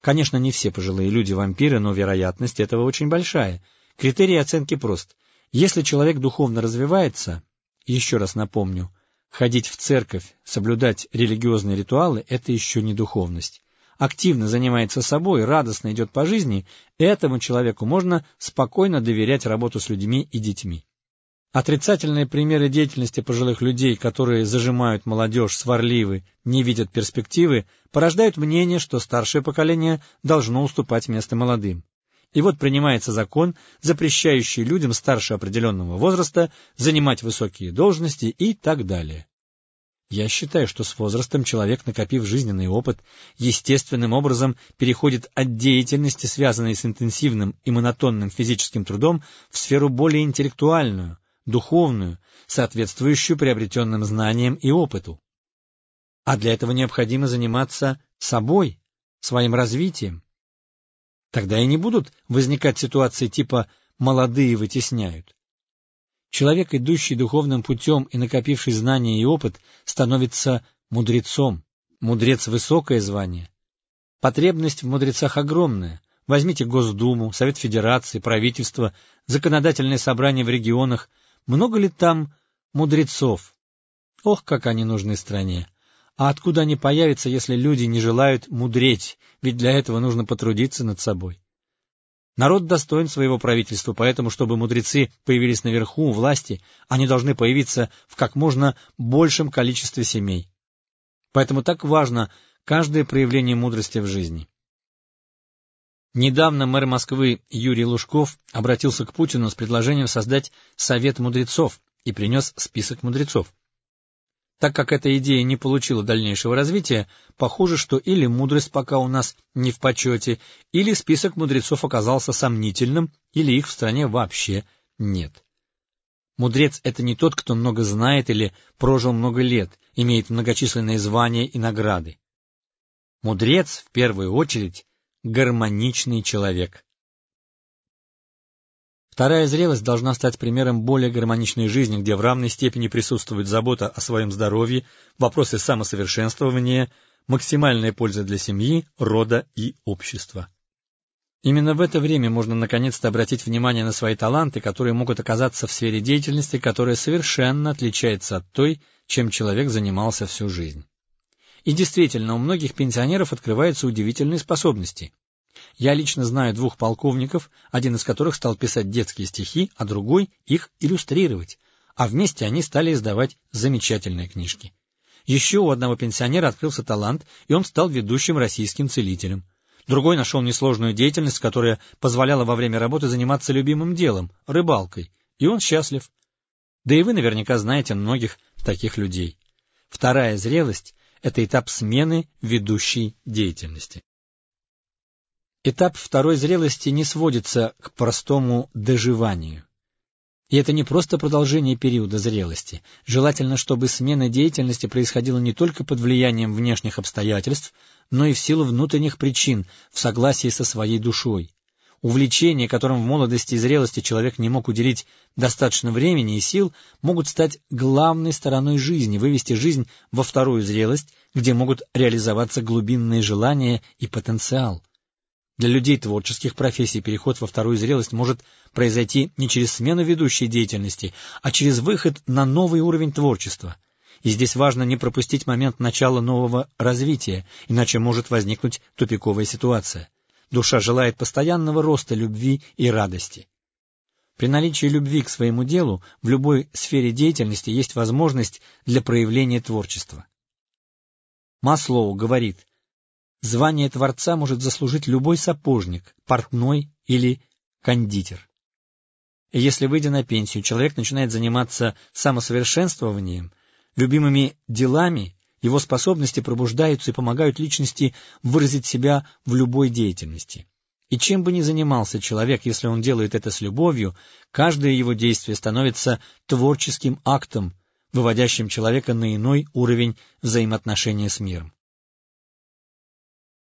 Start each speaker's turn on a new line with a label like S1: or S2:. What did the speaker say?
S1: Конечно, не все пожилые люди вампиры, но вероятность этого очень большая. Критерий оценки прост. Если человек духовно развивается, еще раз напомню, ходить в церковь, соблюдать религиозные ритуалы – это еще не духовность. Активно занимается собой, радостно идет по жизни, этому человеку можно спокойно доверять работу с людьми и детьми. Отрицательные примеры деятельности пожилых людей, которые зажимают молодежь, сварливы, не видят перспективы, порождают мнение, что старшее поколение должно уступать место молодым. И вот принимается закон, запрещающий людям старше определенного возраста занимать высокие должности и так далее. Я считаю, что с возрастом человек, накопив жизненный опыт, естественным образом переходит от деятельности, связанной с интенсивным и монотонным физическим трудом, в сферу более интеллектуальную, духовную, соответствующую приобретенным знаниям и опыту. А для этого необходимо заниматься собой, своим развитием. Тогда и не будут возникать ситуации типа «молодые вытесняют». Человек, идущий духовным путем и накопивший знания и опыт, становится мудрецом. Мудрец — высокое звание. Потребность в мудрецах огромная. Возьмите Госдуму, Совет Федерации, правительство, законодательные собрания в регионах, много ли там мудрецов? Ох, как они нужны стране! А откуда они появятся, если люди не желают мудреть, ведь для этого нужно потрудиться над собой? Народ достоин своего правительства, поэтому, чтобы мудрецы появились наверху, у власти, они должны появиться в как можно большем количестве семей. Поэтому так важно каждое проявление мудрости в жизни. Недавно мэр Москвы Юрий Лужков обратился к Путину с предложением создать Совет мудрецов и принес список мудрецов. Так как эта идея не получила дальнейшего развития, похоже, что или мудрость пока у нас не в почете, или список мудрецов оказался сомнительным, или их в стране вообще нет. Мудрец — это не тот, кто много знает или прожил много лет, имеет многочисленные звания и награды. Мудрец, в первую очередь, гармоничный человек. Вторая зрелость должна стать примером более гармоничной жизни, где в равной степени присутствует забота о своем здоровье, вопросы самосовершенствования, максимальная польза для семьи, рода и общества. Именно в это время можно наконец-то обратить внимание на свои таланты, которые могут оказаться в сфере деятельности, которая совершенно отличается от той, чем человек занимался всю жизнь. И действительно, у многих пенсионеров открываются удивительные способности. Я лично знаю двух полковников, один из которых стал писать детские стихи, а другой — их иллюстрировать, а вместе они стали издавать замечательные книжки. Еще у одного пенсионера открылся талант, и он стал ведущим российским целителем. Другой нашел несложную деятельность, которая позволяла во время работы заниматься любимым делом — рыбалкой, и он счастлив. Да и вы наверняка знаете многих таких людей. Вторая зрелость это этап смены ведущей деятельности. Этап второй зрелости не сводится к простому доживанию. И это не просто продолжение периода зрелости. Желательно, чтобы смена деятельности происходила не только под влиянием внешних обстоятельств, но и в силу внутренних причин, в согласии со своей душой увлечения, которым в молодости и зрелости человек не мог уделить достаточно времени и сил, могут стать главной стороной жизни, вывести жизнь во вторую зрелость, где могут реализоваться глубинные желания и потенциал. Для людей творческих профессий переход во вторую зрелость может произойти не через смену ведущей деятельности, а через выход на новый уровень творчества. И здесь важно не пропустить момент начала нового развития, иначе может возникнуть тупиковая ситуация. Душа желает постоянного роста любви и радости. При наличии любви к своему делу в любой сфере деятельности есть возможность для проявления творчества. Маслоу говорит, звание Творца может заслужить любой сапожник, портной или кондитер. Если, выйдя на пенсию, человек начинает заниматься самосовершенствованием, любимыми делами, его способности пробуждаются и помогают личности выразить себя в любой деятельности. И чем бы ни занимался человек, если он делает это с любовью, каждое его действие становится творческим актом, выводящим человека на иной уровень взаимоотношения с миром.